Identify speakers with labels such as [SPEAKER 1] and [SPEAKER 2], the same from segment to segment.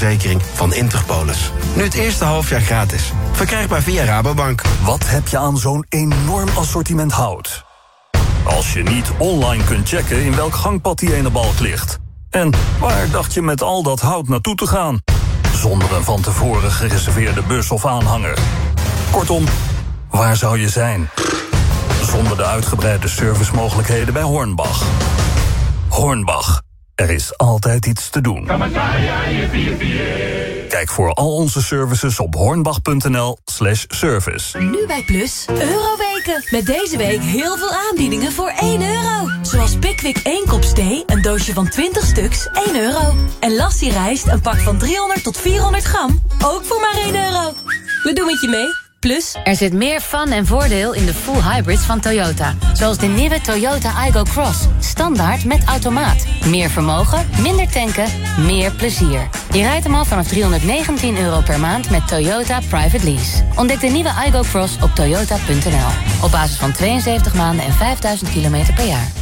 [SPEAKER 1] levensverzekering van Interpolis. Nu het eerste halfjaar gratis. Verkrijgbaar via Rabobank.
[SPEAKER 2] Wat heb je aan zo'n enorm assortiment hout? Als je niet online kunt checken in welk gangpad die ene balk ligt. En waar dacht je met al dat hout naartoe te gaan? Zonder een van tevoren gereserveerde bus of aanhanger. Kortom, waar zou je zijn? Zonder de uitgebreide servicemogelijkheden bij Hornbach. Hornbach, er is altijd iets te doen. Kijk voor al onze services op hornbach.nl slash service.
[SPEAKER 3] Nu bij Plus, Euroweken. Met deze week heel veel aanbiedingen voor 1 euro. Zoals Pickwick 1 kop thee, een doosje van 20 stuks, 1 euro. En Lassie rijst, een pak van 300 tot 400 gram, ook voor maar 1 euro. We doen het je mee. Plus,
[SPEAKER 4] er zit meer fun en voordeel in de full hybrids van Toyota. Zoals de nieuwe Toyota Igo Cross. Standaard met automaat. Meer vermogen, minder tanken, meer plezier. Je rijdt hem al vanaf 319 euro per maand met Toyota Private Lease. Ontdek de nieuwe Igo Cross op toyota.nl. Op basis van 72 maanden en 5000 kilometer per jaar.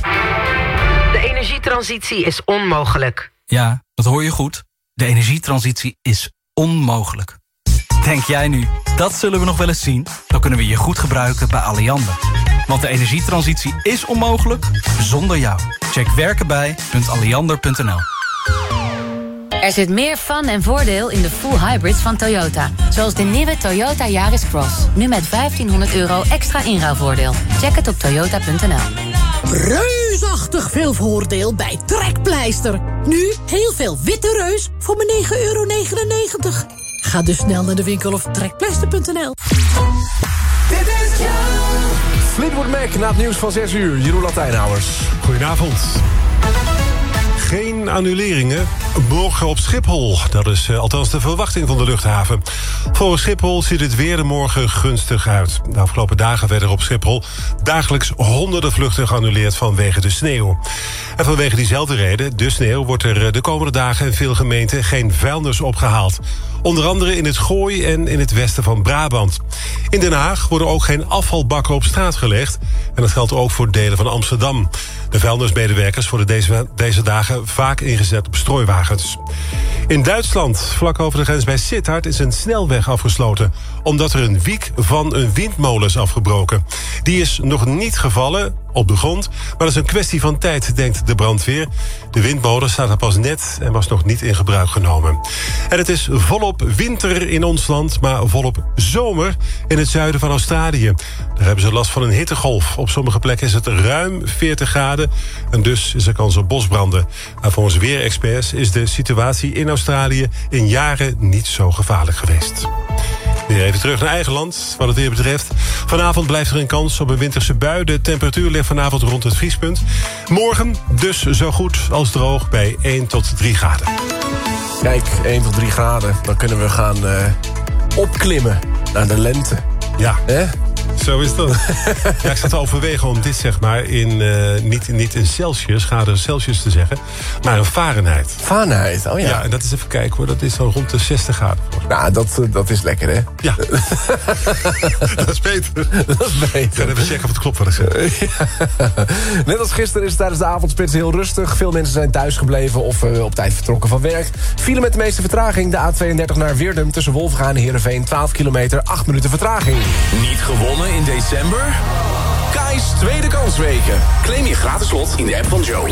[SPEAKER 5] De energietransitie is onmogelijk.
[SPEAKER 6] Ja, dat hoor je goed. De energietransitie is onmogelijk. Denk jij nu, dat zullen we nog wel eens zien? Dan kunnen we je goed gebruiken bij Alliander. Want de energietransitie is onmogelijk zonder jou. Check werkenbij.alliander.nl
[SPEAKER 4] Er zit meer fun en voordeel in de full hybrids van Toyota. Zoals de nieuwe Toyota Yaris Cross. Nu met 1500 euro extra inruilvoordeel. Check het op toyota.nl.
[SPEAKER 7] Reusachtig veel voordeel bij Trekpleister. Nu heel veel witte reus voor maar 9,99 euro. Ga dus snel naar de winkel of trekpleister.nl.
[SPEAKER 8] Dit is Fleetwood Mac na het nieuws van 6 uur. Jeroen Latijnhouwers.
[SPEAKER 9] Goedenavond. Geen annuleringen morgen op Schiphol. Dat is uh, althans de verwachting van de luchthaven. Volgens Schiphol ziet het weer de morgen gunstig uit. De afgelopen dagen werden er op Schiphol dagelijks honderden vluchten geannuleerd vanwege de sneeuw. En vanwege diezelfde reden, de sneeuw, wordt er eh, de komende dagen in veel gemeenten geen vuilnis opgehaald. Onder andere in het Gooi en in het westen van Brabant. In Den Haag worden ook geen afvalbakken op straat gelegd. En dat geldt ook voor delen van Amsterdam. De vuilnismedewerkers worden deze, deze dagen vaak ingezet op strooiwagens. In Duitsland, vlak over de grens bij Sittard, is een snelweg afgesloten... omdat er een wiek van een windmolen is afgebroken. Die is nog niet gevallen, op de grond. Maar dat is een kwestie van tijd, denkt de brandweer. De windmolen staat er pas net en was nog niet in gebruik genomen. En het is volop winter in ons land, maar volop zomer in het zuiden van Australië. Daar hebben ze last van een hittegolf. Op sommige plekken is het ruim 40 graden en dus is er kans op bosbranden. Maar volgens weerexperts is de situatie in Australië in jaren niet zo gevaarlijk geweest. Weer even terug naar eigen land, wat het weer betreft. Vanavond blijft er een kans op een winterse bui. De temperatuur ligt vanavond rond het vriespunt. Morgen dus zo goed als droog bij 1 tot 3 graden.
[SPEAKER 8] Kijk, 1 tot 3 graden. Dan kunnen we gaan uh, opklimmen naar de lente.
[SPEAKER 9] Ja. Eh? Zo is dat. ja, ik zat overwegen om dit zeg maar in, uh, niet, niet in Celsius, graden Celsius te zeggen, maar in Fahrenheit.
[SPEAKER 8] Fahrenheit, oh ja.
[SPEAKER 9] Ja, en dat is even kijken hoor, dat is zo rond de 60 graden.
[SPEAKER 8] Nou, dat, dat is lekker hè?
[SPEAKER 9] Ja. dat is beter.
[SPEAKER 8] Dat is beter.
[SPEAKER 9] Ja, even checken of het klopt wat ik zeg.
[SPEAKER 8] Ja. Net als gisteren is het tijdens de avondspits heel rustig. Veel mensen zijn thuis gebleven of uh, op tijd vertrokken van werk. Vielen met de meeste vertraging de A32 naar Weerdum tussen Wolfgaan en Heerenveen. 12 kilometer, 8 minuten vertraging.
[SPEAKER 10] Niet gewonnen in december? Kai's tweede kansweken. Claim je gratis slot in de app van Joe.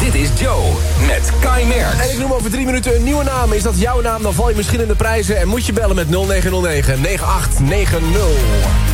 [SPEAKER 10] Dit is Joe met Kai Merks.
[SPEAKER 8] En ik noem over drie minuten een nieuwe naam. Is dat jouw naam, dan val je misschien in de prijzen... en moet je bellen met 0909 9890.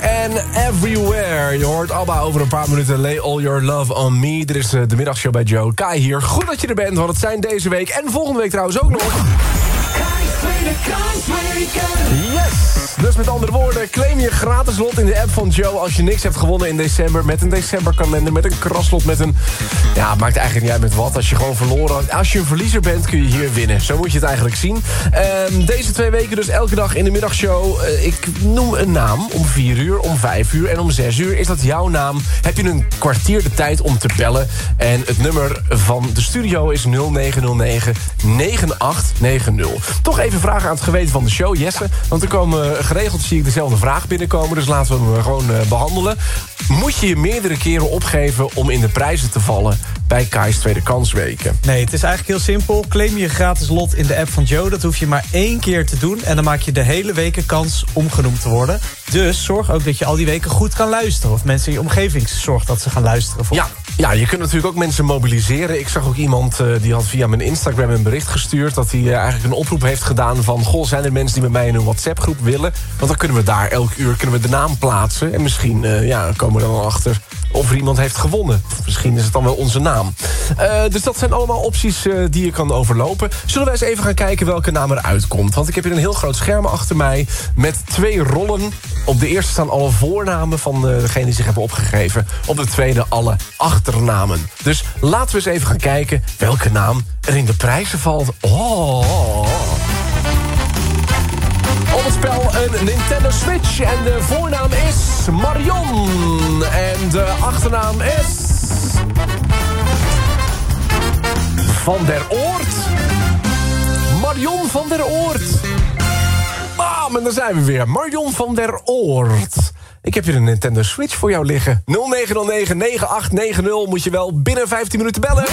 [SPEAKER 8] En Everywhere. Je hoort Abba over een paar minuten. Lay all your love on me. Dit is eh, de middagshow bij Joe. Kai hier. Goed dat je er bent, want het zijn deze week en volgende week trouwens ook nog... Yes! Dus met andere woorden, claim je gratis lot in de app van Joe... als je niks hebt gewonnen in december. Met een decemberkalender, met een kraslot, met een... Ja, maakt eigenlijk niet uit met wat. Als je gewoon verloren... Als je een verliezer bent, kun je hier winnen. Zo moet je het eigenlijk zien. Ehm, deze twee weken dus elke dag in de middagshow. Uh, ik noem een naam om 4 uur, om 5 uur en om 6 uur. Is dat jouw naam? Heb je een kwartier de tijd om te bellen? En het nummer van de studio is 0909 9890. Toch even vragen aan het geweten van de show, Jesse. Want er komen geregeld, zie ik, dezelfde vraag binnenkomen. Dus laten we hem gewoon uh, behandelen. Moet je je meerdere keren opgeven om in de prijzen te vallen... bij Kai's Tweede Kansweken?
[SPEAKER 11] Nee, het is eigenlijk heel simpel. Claim je gratis lot in de app van Joe. Dat hoef je maar één keer te doen. En dan maak je de hele weken kans om genoemd te worden. Dus zorg ook dat je al die weken goed kan luisteren. Of mensen in je omgeving zorgt dat ze gaan luisteren.
[SPEAKER 8] Ja, ja, je kunt natuurlijk ook mensen mobiliseren. Ik zag ook iemand uh, die had via mijn Instagram een bericht gestuurd... dat hij uh, eigenlijk een oproep heeft gedaan van... goh, zijn er mensen die met mij in een WhatsApp-groep willen? Want dan kunnen we daar elk uur kunnen we de naam plaatsen. En misschien uh, ja, komen we dan achter of er iemand heeft gewonnen. Misschien is het dan wel onze naam. Uh, dus dat zijn allemaal opties uh, die je kan overlopen. Zullen we eens even gaan kijken welke naam eruit komt? Want ik heb hier een heel groot scherm achter mij... met twee rollen. Op de eerste staan alle voornamen van uh, degene die zich hebben opgegeven. Op de tweede alle achternamen. Dus laten we eens even gaan kijken welke naam er in de prijzen valt. Oh... Spel een Nintendo Switch. En de voornaam is Marion. En de achternaam is... Van der Oort. Marion van der Oort. Bam, en daar zijn we weer. Marion van der Oort. Ik heb hier een Nintendo Switch voor jou liggen. 0909-9890 moet je wel binnen 15 minuten bellen.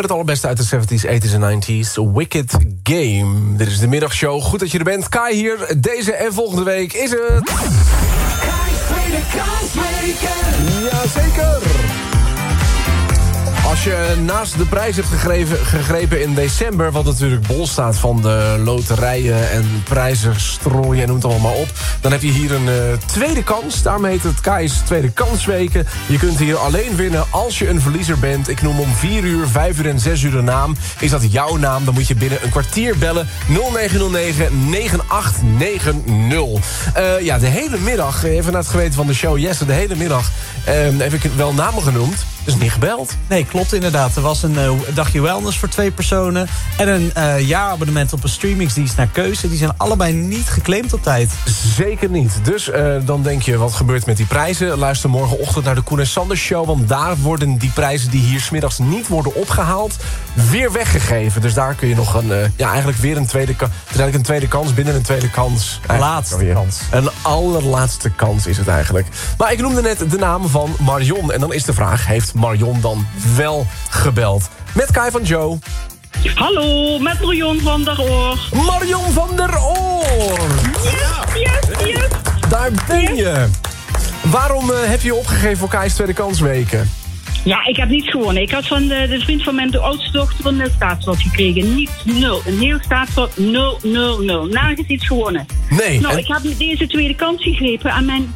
[SPEAKER 8] Met het allerbeste uit de 70s, 80s en 90s. Wicked Game. Dit is de middagshow. Goed dat je er bent. Kai hier. Deze en volgende week is het... Jazeker. Als je naast de prijs hebt gegrepen, in december... wat natuurlijk bol staat van de loterijen en prijzen strooien... en noem het allemaal op... dan heb je hier een uh, tweede kans. Daarmee heet het Kai's Tweede Kansweken. Je kunt hier alleen winnen als je een verliezer bent. Ik noem om 4 uur, 5 uur en 6 uur de naam. Is dat jouw naam, dan moet je binnen een kwartier bellen... 0909-9890. Uh, ja, de hele middag, even naar het geweten van de show... Jesse, de hele middag uh, heb ik wel namen genoemd... Dus niet gebeld.
[SPEAKER 11] Nee, klopt inderdaad. Er was een uh, dagje wellness voor twee personen... en een uh, jaarabonnement op een streamingsdienst naar keuze. Die zijn allebei niet geclaimd op tijd.
[SPEAKER 8] Zeker niet. Dus uh, dan denk je, wat gebeurt met die prijzen? Luister morgenochtend naar de Koen en Sanders Show... want daar worden die prijzen die hier smiddags niet worden opgehaald... weer weggegeven. Dus daar kun je nog een, ja, eigenlijk weer een tweede, eigenlijk een tweede kans... binnen een tweede kans.
[SPEAKER 11] Laatste kans.
[SPEAKER 8] Een allerlaatste kans is het eigenlijk. Maar ik noemde net de naam van Marion. En dan is de vraag, heeft Marion dan wel gebeld. Met Kai van Joe.
[SPEAKER 12] Hallo, met Marion van der Oor.
[SPEAKER 8] Marion van der Oor!
[SPEAKER 12] Yes, yes, yes.
[SPEAKER 8] Daar ben je. Waarom uh, heb je opgegeven voor Kai's Tweede Kansweken?
[SPEAKER 12] Ja, ik heb niet gewonnen. Ik had van de, de vriend van mijn de oudste dochter een staatslot gekregen. Niet nul. Een heel staatslot, nul, nul, nul. Nergens iets gewonnen.
[SPEAKER 8] Nee.
[SPEAKER 12] Nou,
[SPEAKER 8] en...
[SPEAKER 12] ik heb deze tweede kans gegrepen aan mijn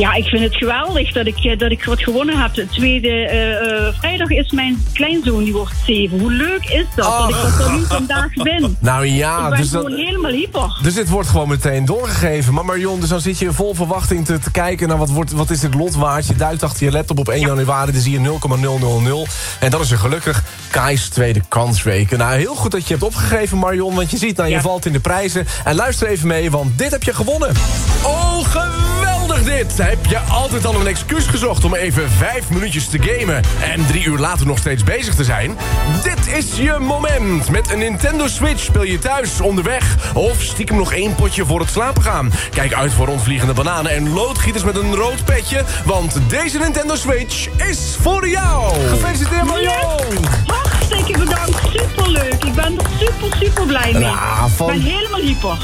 [SPEAKER 12] ja, ik vind het geweldig dat ik, dat ik wat gewonnen heb. De tweede uh, uh, vrijdag is mijn kleinzoon, die wordt zeven. Hoe leuk is dat, oh. dat ik dat dan nu vandaag win?
[SPEAKER 8] Nou ja,
[SPEAKER 12] ik ben
[SPEAKER 8] dus
[SPEAKER 12] gewoon
[SPEAKER 8] dat,
[SPEAKER 12] helemaal hyper.
[SPEAKER 8] Dus dit wordt gewoon meteen doorgegeven. Maar Marion, dus dan zit je vol verwachting te, te kijken naar wat, wordt, wat is dit lot waard. Je duikt achter je laptop op 1 ja. januari, dan zie je 0,000. En dan is er gelukkig Kai's tweede kansweken. Nou, heel goed dat je hebt opgegeven, Marion. Want je ziet, nou, je ja. valt in de prijzen. En luister even mee, want dit heb je gewonnen. Oh, geweldig dit! Heb je altijd al een excuus gezocht om even vijf minuutjes te gamen... en drie uur later nog steeds bezig te zijn? Dit is je moment. Met een Nintendo Switch speel je thuis, onderweg... of stiekem nog één potje voor het slapen gaan. Kijk uit voor rondvliegende bananen en loodgieters met een rood petje... want deze Nintendo Switch is voor jou. Gefeliciteerd, Marion!
[SPEAKER 12] Hartstikke bedankt, superleuk. Ik ben er super, super blij mee.
[SPEAKER 8] Ja, van...
[SPEAKER 12] Ik ben helemaal hyper.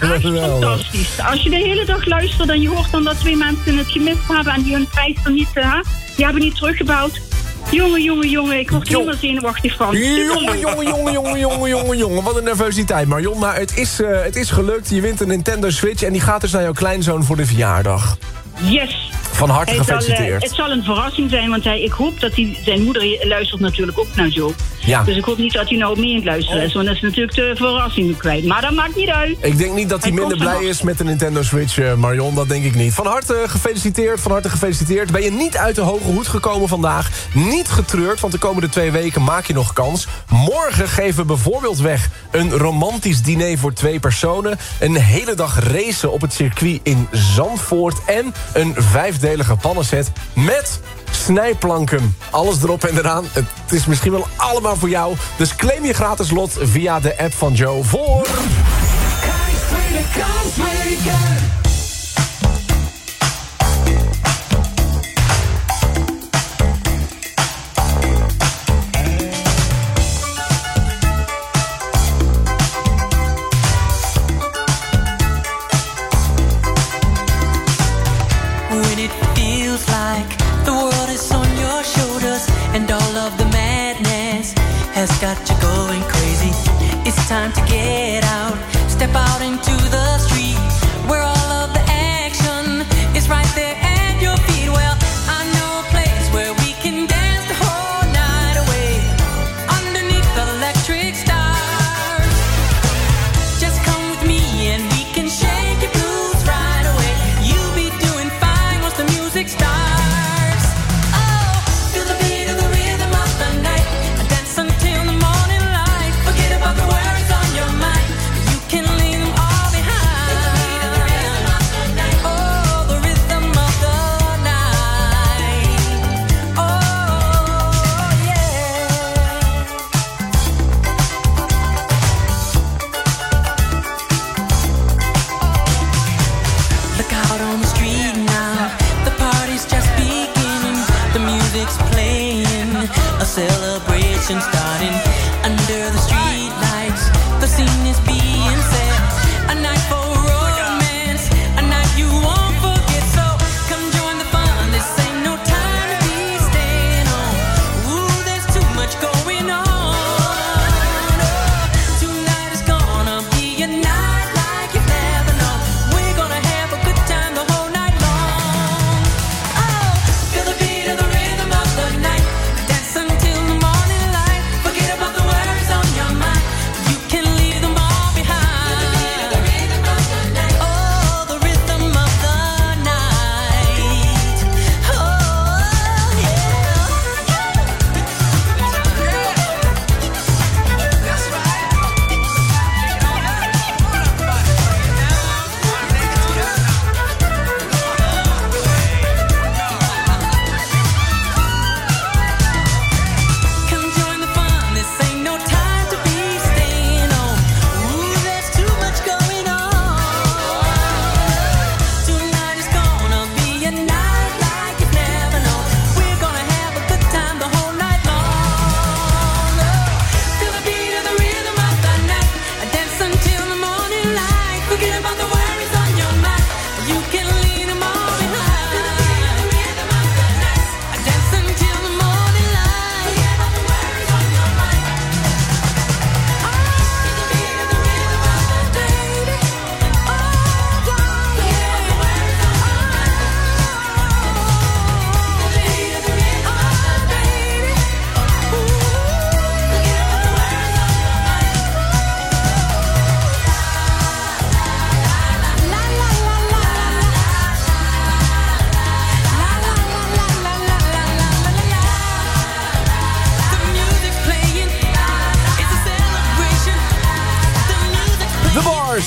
[SPEAKER 12] Echt fantastisch. Als je de hele dag luistert en je hoort dan dat twee mensen het gemist hebben... en die hun prijs er niet, uh, die hebben niet teruggebouwd. Jongen, jongen, jongen, ik word helemaal zenuwachtig van.
[SPEAKER 8] Jongen, jongen, jongen, jongen, jongen, jongen, jongen. Wat een nervositeit, Marion. Maar het is, uh, het is gelukt. Je wint een Nintendo Switch en die gaat dus naar jouw kleinzoon voor de verjaardag.
[SPEAKER 12] Yes.
[SPEAKER 8] Van harte
[SPEAKER 12] Hij zal,
[SPEAKER 8] gefeliciteerd.
[SPEAKER 12] uh, het zal een verrassing zijn, want hij, ik hoop dat hij... Zijn moeder luistert natuurlijk ook naar Joe.
[SPEAKER 8] Ja.
[SPEAKER 12] Dus ik hoop niet dat hij nou mee aan het luisteren is. Want dat is natuurlijk de verrassing kwijt. Maar dat maakt niet uit.
[SPEAKER 8] Ik denk niet dat hij,
[SPEAKER 12] Hij
[SPEAKER 8] minder blij is met de Nintendo Switch, uh, Marion. Dat denk ik niet. Van harte gefeliciteerd, van harte gefeliciteerd. Ben je niet uit de hoge hoed gekomen vandaag? Niet getreurd, want de komende twee weken maak je nog kans. Morgen geven we bijvoorbeeld weg een romantisch diner voor twee personen. Een hele dag racen op het circuit in Zandvoort. En een vijfdelige pannenset met snijplanken. Alles erop en eraan. Het is misschien wel allemaal voor jou. Dus claim je gratis lot via de app van Joe voor...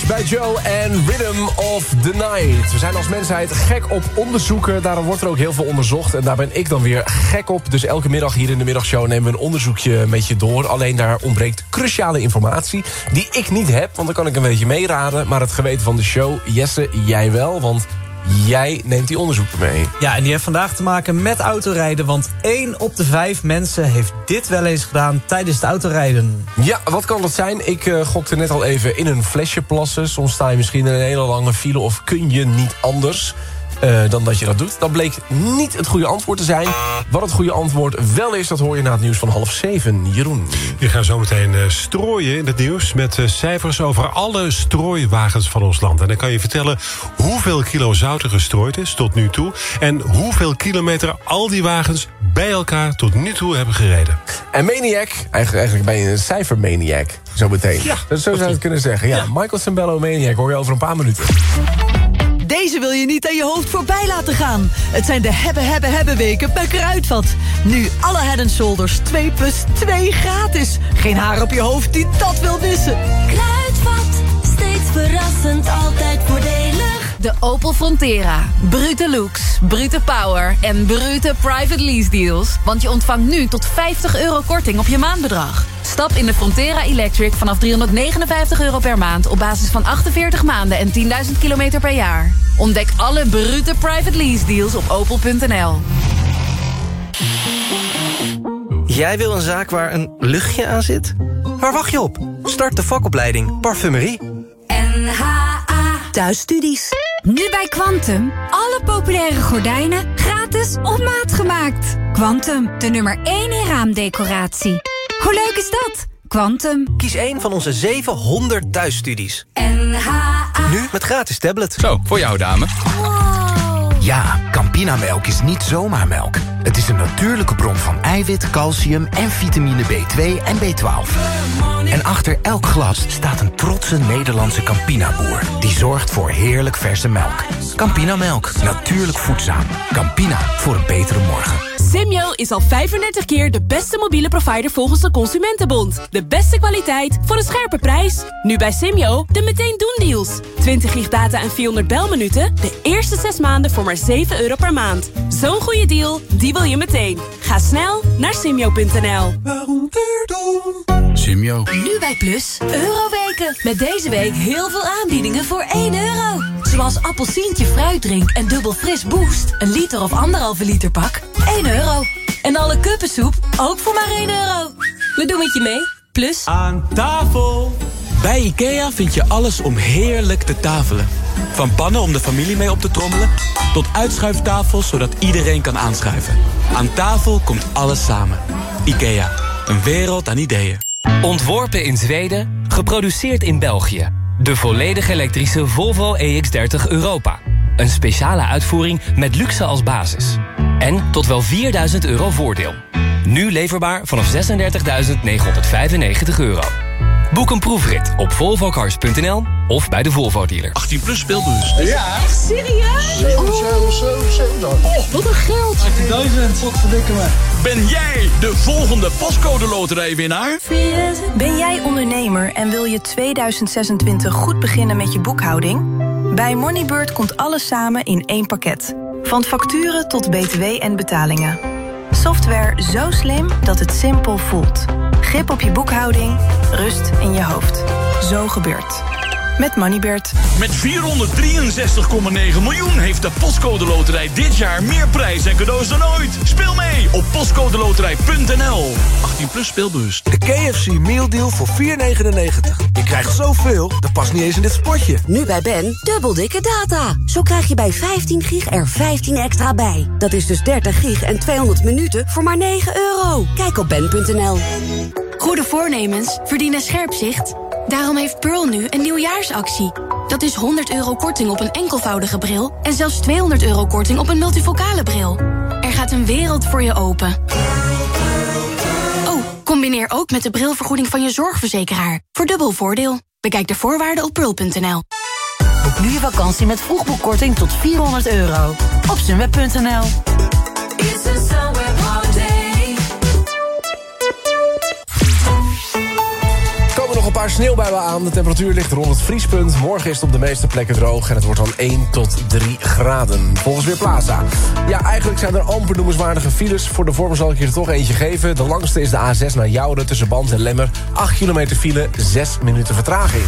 [SPEAKER 8] bij Joe en Rhythm of the Night. We zijn als mensheid gek op onderzoeken. Daarom wordt er ook heel veel onderzocht. En daar ben ik dan weer gek op. Dus elke middag hier in de middagshow nemen we een onderzoekje met je door. Alleen daar ontbreekt cruciale informatie die ik niet heb. Want dan kan ik een beetje meeraden. Maar het geweten van de show, Jesse, jij wel. Want jij neemt die onderzoeken mee.
[SPEAKER 11] Ja, en die heeft vandaag te maken met autorijden. Want 1 op de 5 mensen heeft dit wel eens gedaan tijdens het autorijden.
[SPEAKER 8] Ja, wat kan dat zijn? Ik eh, gokte net al even in een flesje plassen. Soms sta je misschien in een hele lange file of kun je niet anders eh, dan dat je dat doet. Dat bleek niet het goede antwoord te zijn. Wat het goede antwoord wel is, dat hoor je na het nieuws van half zeven. Jeroen.
[SPEAKER 9] Je gaat zometeen eh, strooien in het nieuws... met eh, cijfers over alle strooiwagens van ons land. En dan kan je vertellen hoeveel kilo zout er gestrooid is tot nu toe... en hoeveel kilometer al die wagens bij elkaar tot nu toe hebben gereden.
[SPEAKER 8] En Maniac, eigenlijk, eigenlijk ben je een cijfermaniac, zo meteen. Ja, zo zou je het kunnen zeggen. Ja, Michael Sembello Maniac hoor je over een paar minuten.
[SPEAKER 13] Deze wil je niet aan je hoofd voorbij laten gaan. Het zijn de hebben, hebben, hebben weken bij Kruidvat. Nu alle head and shoulders 2 plus 2 gratis. Geen haar op je hoofd die dat wil missen.
[SPEAKER 3] Kruidvat, steeds verrassend, altijd voordelig. De Opel Frontera. Brute looks, brute power en brute private lease deals. Want je ontvangt nu tot 50 euro korting op je maandbedrag. Stap in de Frontera Electric vanaf 359 euro per maand... op basis van 48 maanden en 10.000 kilometer per jaar. Ontdek alle brute private lease deals op opel.nl.
[SPEAKER 14] Jij wil een zaak waar een luchtje aan zit? Waar wacht je op? Start de vakopleiding Parfumerie.
[SPEAKER 15] NHA Thuisstudies. Nu bij Quantum. Alle populaire gordijnen gratis op maat gemaakt. Quantum, de nummer 1 in raamdecoratie. Hoe leuk is dat? Quantum.
[SPEAKER 14] Kies een van onze 700 thuisstudies.
[SPEAKER 15] NHA
[SPEAKER 14] Nu met gratis tablet.
[SPEAKER 16] Zo, voor jou dame. Ja, Campinamelk is niet zomaar melk. Het is een natuurlijke bron van eiwit, calcium en vitamine B2 en B12. En achter elk glas staat een trotse Nederlandse Campina-boer... die zorgt voor heerlijk verse melk. Campinamelk, natuurlijk voedzaam. Campina, voor een betere morgen.
[SPEAKER 17] Simyo is al 35 keer de beste mobiele provider volgens de Consumentenbond. De beste kwaliteit voor een scherpe prijs. Nu bij Simyo de meteen doen deals. 20 gig data en 400 belminuten. De eerste 6 maanden voor maar 7 euro per maand. Zo'n goede deal, die wil je meteen. Ga snel naar simyo.nl.
[SPEAKER 16] Simyo.
[SPEAKER 3] Nu bij Plus, Euroweken. Met deze week heel veel aanbiedingen voor 1 euro. Zoals appelsientje fruitdrink en dubbel fris boost. Een liter of anderhalve liter pak, 1 euro. En alle kuppensoep ook voor maar 1 euro. We doen het je mee. Plus...
[SPEAKER 18] Aan tafel! Bij IKEA vind je alles om heerlijk te tafelen. Van pannen om de familie mee op te trommelen... tot uitschuiftafels zodat iedereen kan aanschuiven. Aan tafel komt alles samen. IKEA, een wereld aan ideeën.
[SPEAKER 19] Ontworpen in Zweden, geproduceerd in België. De volledig elektrische Volvo EX30 Europa. Een speciale uitvoering met luxe als basis. En tot wel 4000 euro voordeel. Nu leverbaar vanaf 36.995 euro. Boek een proefrit op volvocars.nl of bij de Volvo dealer.
[SPEAKER 20] 18 plus speelbus.
[SPEAKER 21] Ja. Echt serieus? 7, 7, 7, 7. Oh, wat een geld.
[SPEAKER 20] 18.000. Wat verdikken me. Ben jij de volgende pascode loterijwinnaar?
[SPEAKER 22] Ben jij ondernemer en wil je 2026 goed beginnen met je boekhouding? Bij Moneybird komt alles samen in één pakket. Van facturen tot btw en betalingen. Software zo slim dat het simpel voelt. Grip op je boekhouding, rust in je hoofd. Zo gebeurt. Met Moneybird.
[SPEAKER 20] Met 463,9 miljoen heeft de Postcode Loterij dit jaar meer prijs en cadeaus dan ooit. Speel mee op postcodeloterij.nl. 18 plus speelbus.
[SPEAKER 23] De KFC Meal Deal voor 4,99. Je krijgt zoveel, dat past niet eens in dit spotje.
[SPEAKER 24] Nu bij Ben, dubbel dikke data. Zo krijg je bij 15 gig er 15 extra bij. Dat is dus 30 gig en 200 minuten voor maar 9 euro. Kijk op ben.nl.
[SPEAKER 17] Goede voornemens verdienen scherp zicht. Daarom heeft Pearl nu een nieuwjaarsactie. Dat is 100 euro korting op een enkelvoudige bril... en zelfs 200 euro korting op een multifocale bril. Er gaat een wereld voor je open. Oh, combineer ook met de brilvergoeding van je zorgverzekeraar. Voor dubbel voordeel. Bekijk de voorwaarden op pearl.nl.
[SPEAKER 13] Boek nu je vakantie met vroegboekkorting tot 400 euro. Op sunweb.nl
[SPEAKER 8] een paar sneeuwbuien aan. De temperatuur ligt rond het vriespunt. Morgen is het op de meeste plekken droog en het wordt dan 1 tot 3 graden. Volgens Weerplaza. Ja, eigenlijk zijn er amper noemenswaardige files. Voor de vorm zal ik je er toch eentje geven. De langste is de A6 naar Jouden tussen Band en Lemmer. 8 kilometer file, 6 minuten vertraging.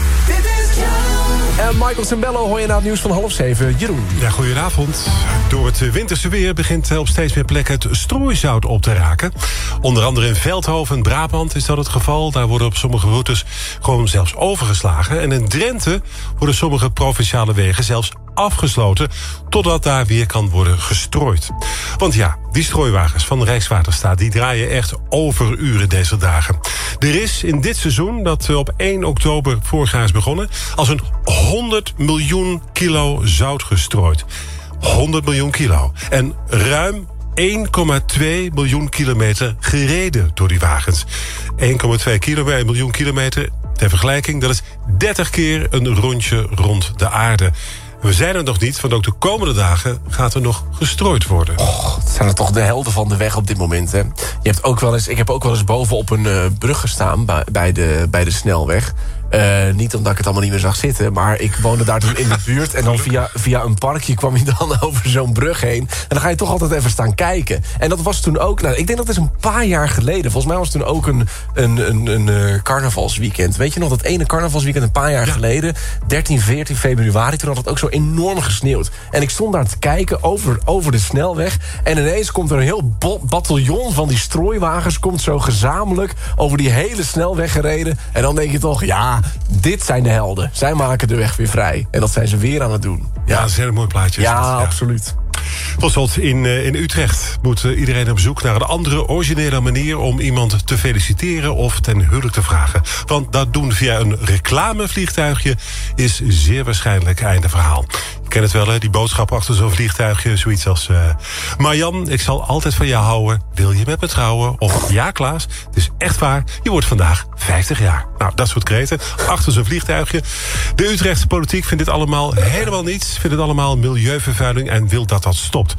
[SPEAKER 8] En Michael Sembello hoor je na het nieuws van half 7. Jeroen.
[SPEAKER 9] Ja, goedenavond. Door het winterse weer begint op steeds meer plekken het strooizout op te raken. Onder andere in Veldhoven en Brabant is dat het geval. Daar worden op sommige routes gewoon zelfs overgeslagen. En in Drenthe worden sommige provinciale wegen zelfs afgesloten... totdat daar weer kan worden gestrooid. Want ja, die strooiwagens van Rijkswaterstaat... die draaien echt overuren deze dagen. Er is in dit seizoen, dat op 1 oktober vorig jaar is begonnen... als een 100 miljoen kilo zout gestrooid. 100 miljoen kilo. En ruim 1,2 miljoen kilometer gereden door die wagens. 1,2 kilometer, miljoen kilometer, ter vergelijking... dat is 30 keer een rondje rond de aarde. We zijn er nog niet, want ook de komende dagen gaat er nog gestrooid worden.
[SPEAKER 8] Och, het zijn er toch de helden van de weg op dit moment. Hè? Je hebt ook wel eens, ik heb ook wel eens boven op een uh, brug gestaan bij, de, bij de snelweg. Uh, niet omdat ik het allemaal niet meer zag zitten... maar ik woonde daar toen in de buurt... en dan via, via een parkje kwam je dan over zo'n brug heen. En dan ga je toch altijd even staan kijken. En dat was toen ook... Nou, ik denk dat is een paar jaar geleden. Volgens mij was het toen ook een, een, een, een uh, carnavalsweekend. Weet je nog, dat ene carnavalsweekend een paar jaar ja. geleden... 13, 14 februari, toen had het ook zo enorm gesneeuwd. En ik stond daar te kijken over, over de snelweg... en ineens komt er een heel bataljon van die strooiwagens... komt zo gezamenlijk over die hele snelweg gereden. En dan denk je toch, ja dit zijn de helden. Zij maken de weg weer vrij. En dat zijn ze weer aan het doen.
[SPEAKER 9] Ja, ja dat is een heel mooi plaatje.
[SPEAKER 8] Ja, ja, absoluut.
[SPEAKER 9] Tot slot, in, uh, in Utrecht moet uh, iedereen op zoek naar een andere, originele manier... om iemand te feliciteren of ten huwelijk te vragen. Want dat doen via een reclamevliegtuigje is zeer waarschijnlijk einde verhaal. Je kent het wel, hè? die boodschap achter zo'n vliegtuigje. Zoiets als... Uh, Marjan, ik zal altijd van jou houden. Wil je met me trouwen? Of ja, Klaas, het is echt waar. Je wordt vandaag 50 jaar. Nou, dat soort kreten. Achter zo'n vliegtuigje. De Utrechtse politiek vindt dit allemaal helemaal niets. Vindt het allemaal milieuvervuiling en wil dat dat stopt.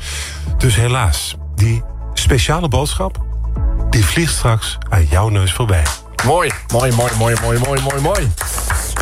[SPEAKER 9] Dus helaas, die speciale boodschap... die vliegt straks aan jouw neus voorbij.
[SPEAKER 8] Mooi, mooi, mooi, mooi, mooi, mooi, mooi, mooi.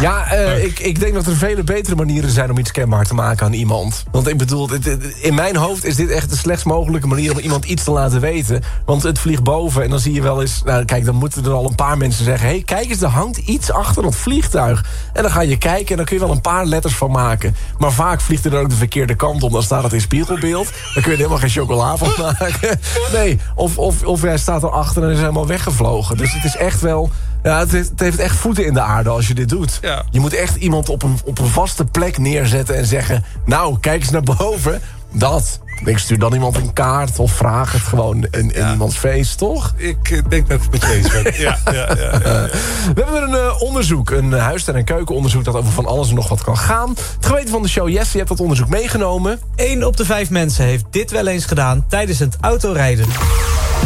[SPEAKER 8] Ja, eh, ik, ik denk dat er vele betere manieren zijn om iets kenbaar te maken aan iemand. Want ik bedoel, dit- in mijn hoofd is dit echt de slechtst mogelijke manier om iemand iets te laten weten. Want het vliegt boven en dan zie je wel eens... Nou, kijk, dan moeten er al een paar mensen zeggen... hé, hey, kijk eens, er hangt iets achter dat vliegtuig. En dan ga je kijken en dan kun je wel een paar letters van maken. Maar vaak vliegt er dan ook de verkeerde kant om. Dan staat het in spiegelbeeld. Dan kun je er helemaal geen chocola van maken. Nee, of, of, of hij staat erachter en is helemaal weggevlogen. Dus het is echt wel... Ja, het heeft, het heeft echt voeten in de aarde als je dit doet. Je moet echt iemand op een, op een vaste plek neerzetten en zeggen... nou, kijk eens naar boven. Dat. Ik stuur dan iemand een kaart of vraag het gewoon in, in iemands feest, toch?
[SPEAKER 9] Ik eh, denk dat ik het met eens ben. Ja, ja, ja, ja, ja.
[SPEAKER 8] We hebben een eh, onderzoek, een huis- en keukenonderzoek... dat over van alles en nog wat kan gaan. Het geweten van de show, Yes, je hebt dat onderzoek meegenomen.
[SPEAKER 11] 1 op de 5 mensen heeft dit wel eens gedaan tijdens het autorijden.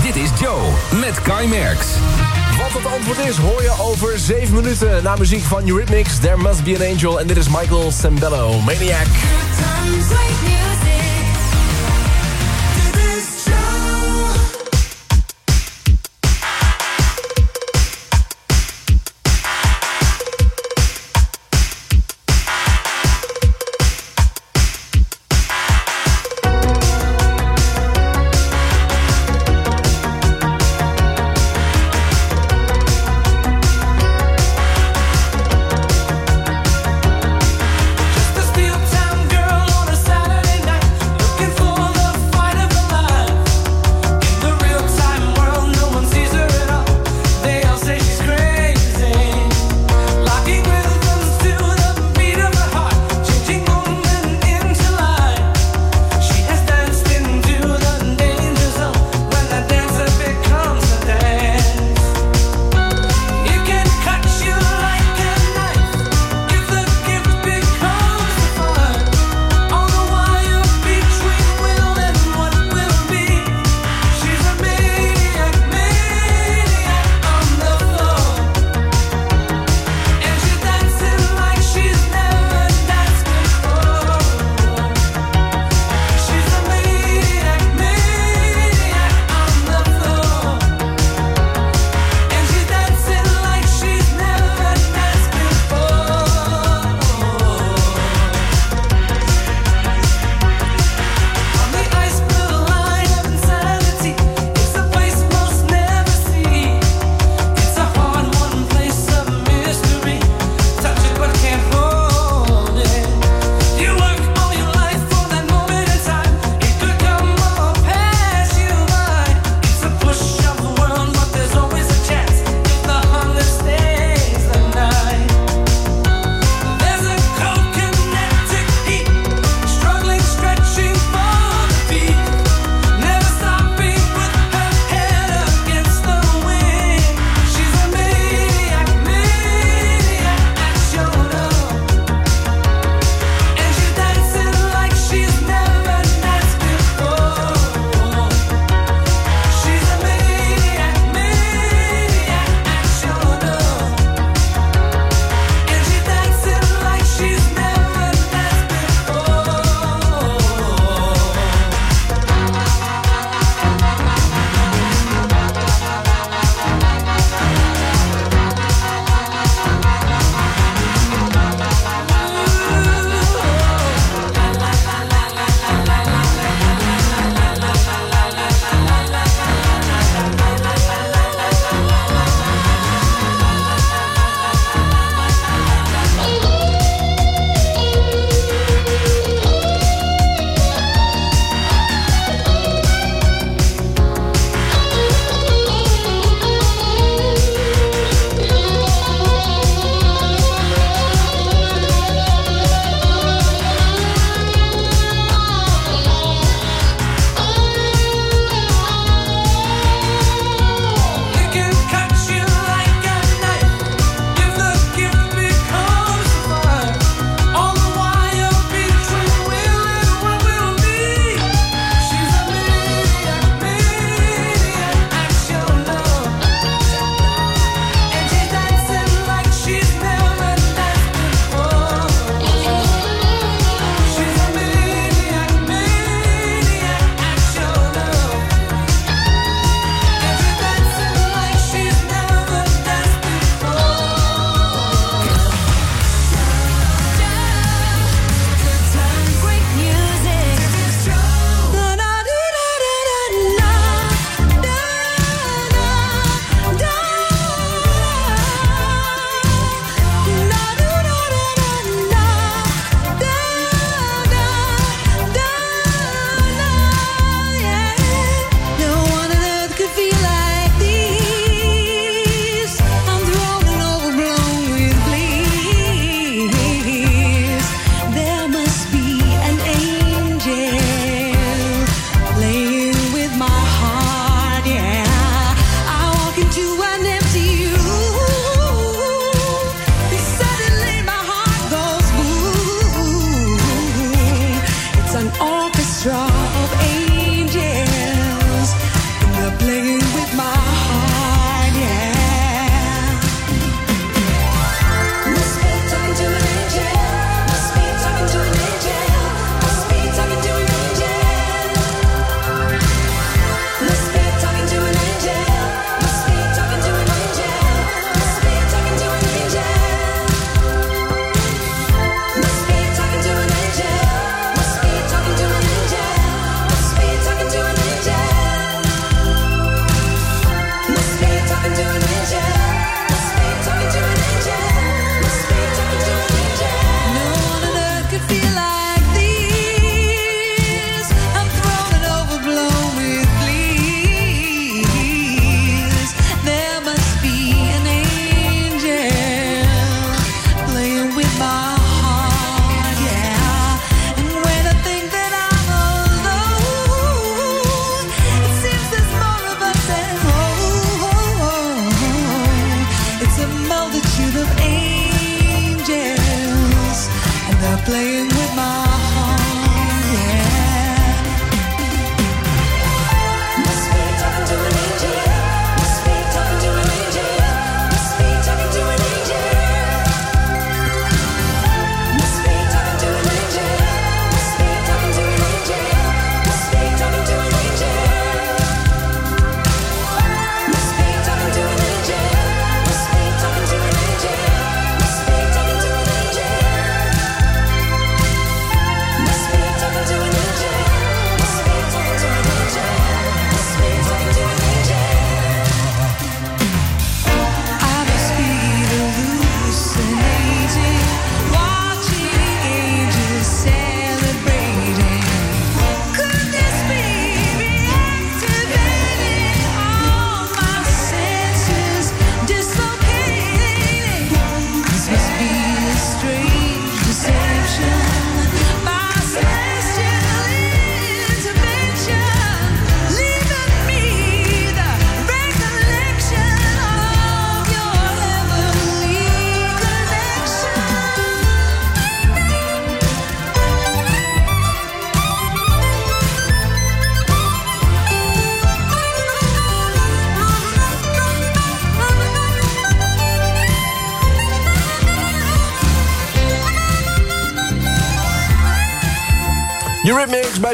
[SPEAKER 10] Dit is Joe met Kai Merks.
[SPEAKER 8] Wat het antwoord is, hoor je over 7 minuten... na muziek van Eurythmics, There Must Be an Angel... en dit is Michael Sembello, Maniac.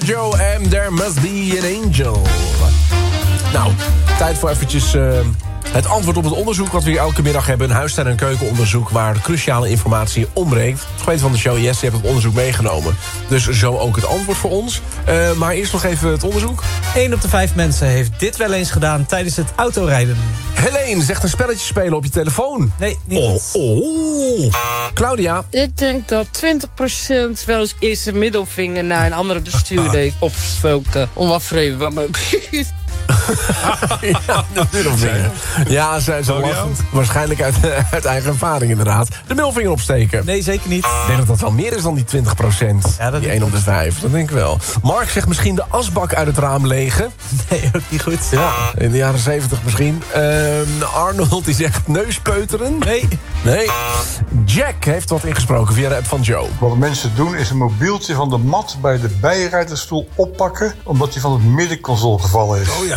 [SPEAKER 8] Joe en There Must Be an Angel. Nou, tijd voor eventjes eh, het antwoord op het onderzoek... wat we hier elke middag hebben. Een huistuin- en keukenonderzoek waar cruciale informatie ontbreekt. Het geweten van de show, Yes, je hebt het onderzoek meegenomen. Dus zo ook het antwoord voor ons. Eh, maar eerst nog even het onderzoek.
[SPEAKER 11] 1 op de 5 mensen heeft dit wel eens gedaan tijdens het autorijden.
[SPEAKER 8] Helene zegt een spelletje spelen op je telefoon.
[SPEAKER 11] Nee, niet.
[SPEAKER 8] Oh, oh. Claudia.
[SPEAKER 25] Ik denk dat 20% wel eens eerst een middelvinger naar een andere bestuurder heeft opgestoken. Om wat vreemd.
[SPEAKER 8] ja, de middelvinger. Ja, zij zo lachend. Waarschijnlijk uit, uit eigen ervaring inderdaad. De middelvinger opsteken.
[SPEAKER 11] Nee, zeker niet.
[SPEAKER 8] Ik denk dat dat wel meer is dan die 20 procent.
[SPEAKER 11] Ja, dat
[SPEAKER 8] die
[SPEAKER 11] denk
[SPEAKER 8] 1 op de 5. Dat denk ik wel. Mark zegt misschien de asbak uit het raam legen.
[SPEAKER 11] Nee, ook niet goed.
[SPEAKER 8] Ja, in de jaren 70 misschien. Ehm, Arnold die zegt neuspeuteren.
[SPEAKER 11] Nee.
[SPEAKER 8] Nee. Jack heeft wat ingesproken via de app van Joe.
[SPEAKER 26] Wat mensen doen is een mobieltje van de mat bij de bijrijdersstoel oppakken... omdat die van het middenconsole gevallen is.
[SPEAKER 8] Oh ja.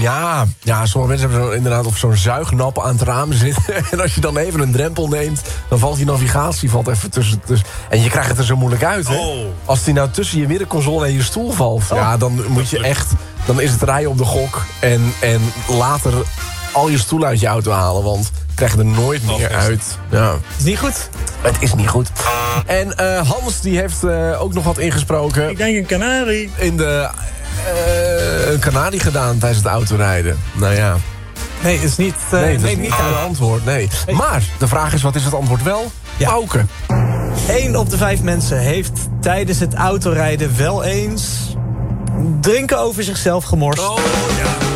[SPEAKER 8] Ja. ja, sommige mensen hebben zo, inderdaad op zo'n zuignap aan het raam zitten. En als je dan even een drempel neemt, dan valt die navigatie valt even tussen. tussen en je krijgt het er zo moeilijk uit, hè?
[SPEAKER 9] Oh.
[SPEAKER 8] Als die nou tussen je middenconsole en je stoel valt... Ja, dan moet je echt... Dan is het rijden op de gok en, en later al je stoel uit je auto halen. Want je krijgt er nooit meer uit. Ja.
[SPEAKER 11] Is niet goed.
[SPEAKER 8] Het is niet goed. En eh, Hans die heeft eh, ook nog wat ingesproken.
[SPEAKER 27] Ik denk een kanarie.
[SPEAKER 8] In de... eh, een kanarie gedaan tijdens het autorijden. Nou ja.
[SPEAKER 11] Nee, is niet, eh,
[SPEAKER 8] nee, dat
[SPEAKER 11] nee,
[SPEAKER 8] is niet het antwoord. Nee. Maar de vraag is, wat is het antwoord wel?
[SPEAKER 11] Ja.
[SPEAKER 8] Pauken.
[SPEAKER 11] 1 op de 5 mensen heeft tijdens het autorijden wel eens drinken over zichzelf gemorst.
[SPEAKER 8] Oh, ja,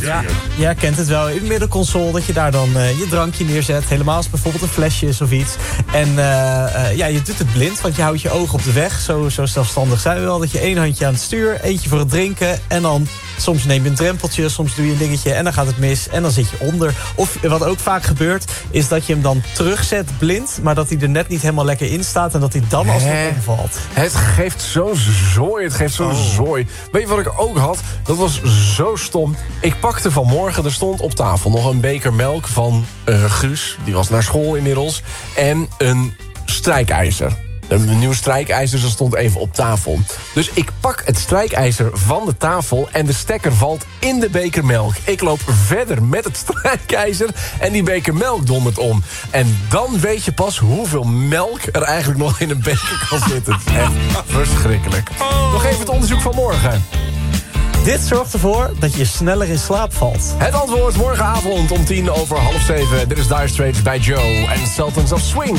[SPEAKER 11] Ja, jij kent het wel. In de middenconsole dat je daar dan eh, je drankje neerzet. Helemaal als het bijvoorbeeld een flesje is of iets. En eh, eh, ja, je doet het blind, want je houdt je ogen op de weg. Zo, zo zelfstandig zijn we wel. Dat je één handje aan het stuur, eentje voor het drinken. En dan soms neem je een drempeltje, soms doe je een dingetje en dan gaat het mis. En dan zit je onder. Of wat ook vaak gebeurt, is dat je hem dan terugzet blind. Maar dat hij er net niet helemaal lekker in staat. En dat hij dan alsnog
[SPEAKER 8] Hè?
[SPEAKER 11] omvalt.
[SPEAKER 8] Het geeft zo'n zooi, het geeft zo'n zooi. Weet je wat ik ook had? Dat was zo stom. Ik pakte vanmorgen, er stond op tafel nog een beker melk van eh, Guus. Die was naar school inmiddels. En een strijkijzer. Een nieuw strijkijzer, dat stond even op tafel. Dus ik pak het strijkijzer van de tafel... en de stekker valt in de beker melk. Ik loop verder met het strijkijzer... en die beker melk dondert om. En dan weet je pas hoeveel melk er eigenlijk nog in een beker kan zitten. Echt verschrikkelijk. Nog even het onderzoek van morgen.
[SPEAKER 11] Dit zorgt ervoor dat je sneller in slaap valt.
[SPEAKER 8] Het antwoord morgenavond om tien over half zeven. Dit is Dire Straits bij Joe en Sultans of Swing.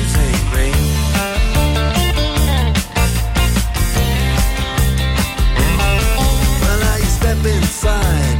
[SPEAKER 28] inside.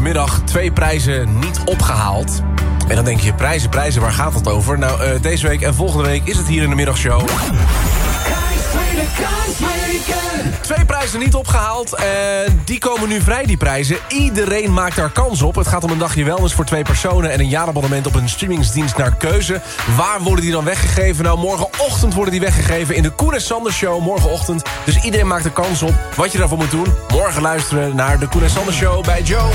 [SPEAKER 24] Middag twee prijzen niet opgehaald. En dan denk je, prijzen, prijzen, waar gaat het over? Nou, eh, deze week en volgende week is het hier in de middagshow. Twee prijzen niet opgehaald. En die komen nu vrij, die prijzen. Iedereen maakt daar kans op. Het gaat om een dagje wellness voor twee personen... en een jaarabonnement op een streamingsdienst naar keuze. Waar worden die dan weggegeven? Nou, morgenochtend worden die weggegeven in de Koen en Sander Show. Morgenochtend. Dus iedereen maakt er kans op. Wat je daarvoor moet doen? Morgen luisteren naar de Koen en Sander Show bij Joe.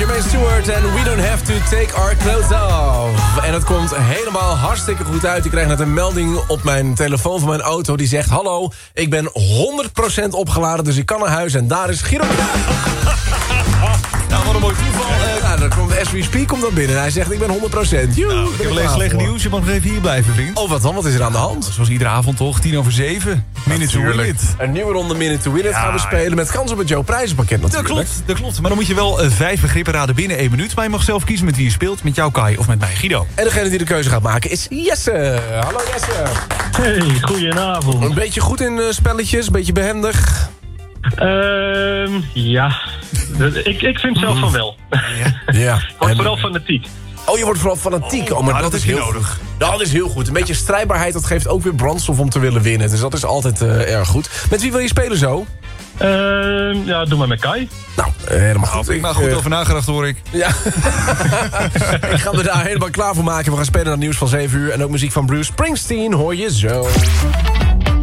[SPEAKER 24] Jermaine Stewart en We Don't Have To Take Our Clothes Off. En het komt helemaal hartstikke goed uit. Ik krijg net een melding op mijn telefoon van mijn auto. Die zegt, hallo, ik ben 100% opgeladen, dus ik kan naar huis. En daar is Giro.
[SPEAKER 6] Nou, een mooi toeval.
[SPEAKER 24] Eh, nou, dan komt as we speak komt dan binnen. Hij zegt, ik ben 100%. Joe,
[SPEAKER 6] Nou, ik heb alleen slecht nieuws. Je mag nog even hier blijven, vriend.
[SPEAKER 24] Oh, wat dan? Wat is er aan de hand?
[SPEAKER 6] Zoals iedere avond toch? Tien over zeven. Minute to win it.
[SPEAKER 24] Een nieuwe ronde Minute to Win It gaan we spelen. Met kans op het Joe Prijzenpakket
[SPEAKER 6] Dat
[SPEAKER 24] natuurlijk.
[SPEAKER 6] klopt, dat klopt. Maar dan moet je wel eh, vijf begrippen raden binnen één minuut. Maar je mag zelf kiezen met wie je speelt. Met jou, Kai, of met mij, Guido.
[SPEAKER 24] En degene die de keuze gaat maken is Jesse. Hallo Jesse.
[SPEAKER 29] Hey, goedenavond.
[SPEAKER 24] Een beetje goed in eh, spelletjes, een beetje behendig.
[SPEAKER 29] Ehm, ja, ik, ik vind zelf van wel.
[SPEAKER 24] Ja.
[SPEAKER 29] Ik word vooral fanatiek.
[SPEAKER 24] Oh, je wordt vooral fanatiek. Oh, maar
[SPEAKER 29] nou,
[SPEAKER 24] dat,
[SPEAKER 29] dat
[SPEAKER 24] is heel nodig. Dat is heel goed. Een beetje strijdbaarheid, dat geeft ook weer brandstof om te willen winnen. Dus dat is altijd eh, erg goed. Met wie wil je spelen zo?
[SPEAKER 29] Ehm, ja, doe maar met Kai.
[SPEAKER 24] Nou, eh, helemaal goed.
[SPEAKER 6] Ik maar goed
[SPEAKER 24] eh,
[SPEAKER 6] over nagedacht, hoor ik.
[SPEAKER 24] Ja. ik ga er daar helemaal klaar voor maken. We gaan spelen naar het nieuws van 7 uur. En ook muziek van Bruce Springsteen hoor je zo.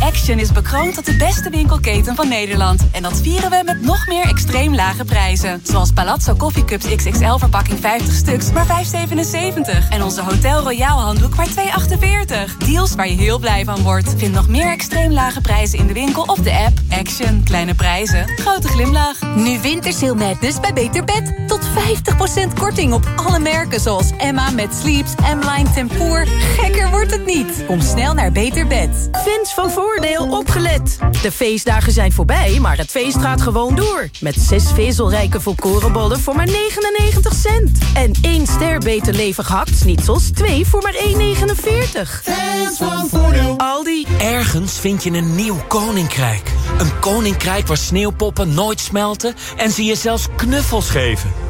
[SPEAKER 30] Action is bekroond tot de beste winkelketen van Nederland. En dat vieren we met nog meer extreem lage prijzen. Zoals Palazzo Coffee Cups XXL verpakking 50 stuks, maar 5,77. En onze Hotel Royal handdoek maar 2,48. Deals waar je heel blij van wordt. Vind nog meer extreem lage prijzen in de winkel of de app. Action. Kleine prijzen. Grote glimlach.
[SPEAKER 4] Nu Wintersale Madness bij Beter Bed. Tot 50% korting op alle merken zoals Emma met Sleeps, M-Line Tempoor. Gekker wordt het niet. Kom snel naar Beter Bed.
[SPEAKER 31] Fans van Voordeel opgelet. De feestdagen zijn voorbij, maar het feest gaat gewoon door. Met zes vezelrijke volkorenbollen voor maar 99 cent. En één ster beter levig hakt-snitsels, twee voor maar 1,49. Fans van Voordeel. Aldi.
[SPEAKER 19] Ergens vind je een nieuw koninkrijk. Een koninkrijk waar sneeuwpoppen nooit smelten en ze je zelfs knuffels geven.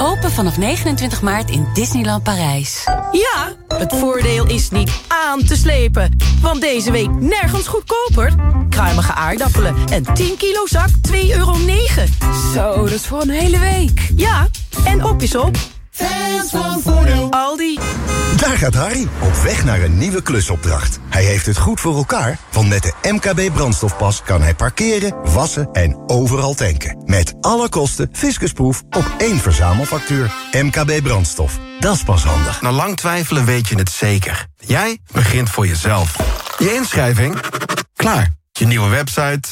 [SPEAKER 4] Open vanaf 29 maart in Disneyland Parijs.
[SPEAKER 31] Ja, het voordeel is niet aan te slepen. Want deze week nergens goedkoper. Kruimige aardappelen en 10 kilo zak 2,9 euro. Zo, dat is voor een hele week. Ja, en op is op. Fans van Voordeel. Aldi.
[SPEAKER 32] Daar gaat Harry, op weg naar een nieuwe klusopdracht. Hij heeft het goed voor elkaar, want met de MKB brandstofpas kan hij parkeren, wassen en overal tanken. Met alle kosten fiscusproef op één verzamelfactuur. MKB brandstof, dat is pas handig.
[SPEAKER 33] Na lang twijfelen weet je het zeker. Jij begint voor jezelf. Je inschrijving? Klaar. Je nieuwe website?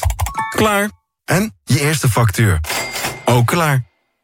[SPEAKER 33] Klaar. En je eerste factuur? Ook klaar.